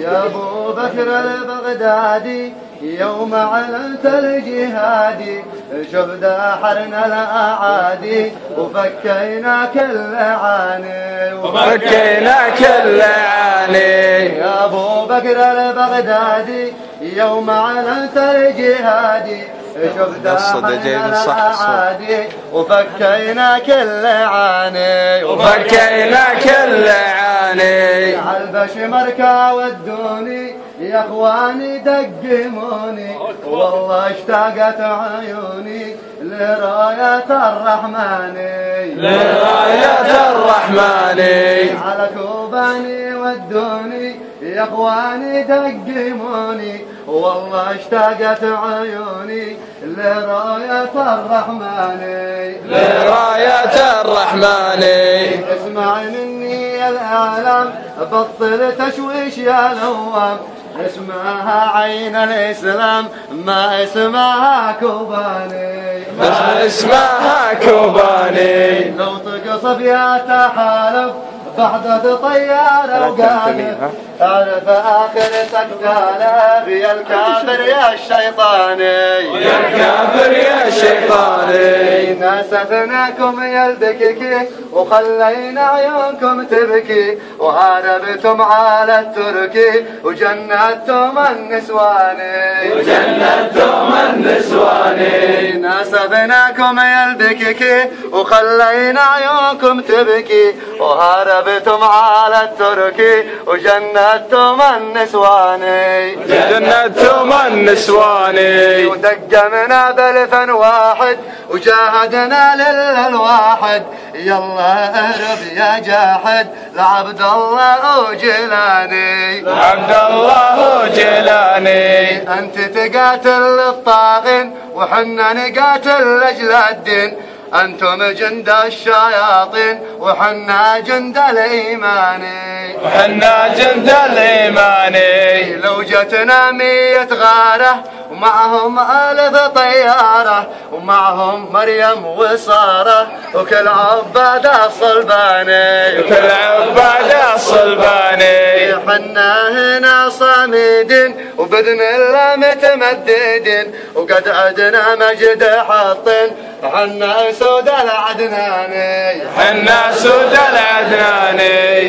يا أبو بكر البغدادي يوم علمت الجهادي شوف داحرنا الاعادي وفكينا كل عاني وفكينا كل عاني يا أبو بكر البغدادي يوم علمت الجهادي شوف داحرنا الاعادي وفكينا كل عاني وفكينا كل عاني عالبش مركا ودوني يا إخواني دقموني. والله اشتاقت عيوني لراية الرحمن. لراية الرحمن. على كوباني ودوني يا إخواني دقموني. والله اشتاقت عيوني لراية الرحمن لراية الرحمن اسمع مني الأعلام بطل تشويش يا نوام اسمها عين الإسلام ما اسمها كوباني. ما اسمها كوباني. لو تقصف يا تحالف بحدة طيارة وقالب تعرف آخرتك تالف يا الكافر يا الشيطاني يا الكافر يا شيطاني ناستناكم يا البككي وخلينا عيونكم تبكي وهربتم على التركي وجندتم النسواني وجندتم النسواني ناستناكم يا البككي وخلينا عيونكم تبكي وهربتم على التركي وجندتم النسواني جنتم النسواني. ودقمنا بلفا واحد وجاهدنا للواحد يلا اهرب يا جاحد لعبد الله جيلاني. عبد الله جيلاني. أنت تقاتل الطاغين وحنا نقاتل لأجل الدين. أنتم جند الشياطين وحنا جند الإيمان. وحنا جند الايماني لو جتنا مية غارة ومعهم ألف طيارة ومعهم مريم وسارة وكل عبادة صلباني كل عبادة صلباني حنا هنا صامدين وبإذن الله متمددين وقد عدنا مجد حاطين. حنا سود العدناني حنا سود العدناني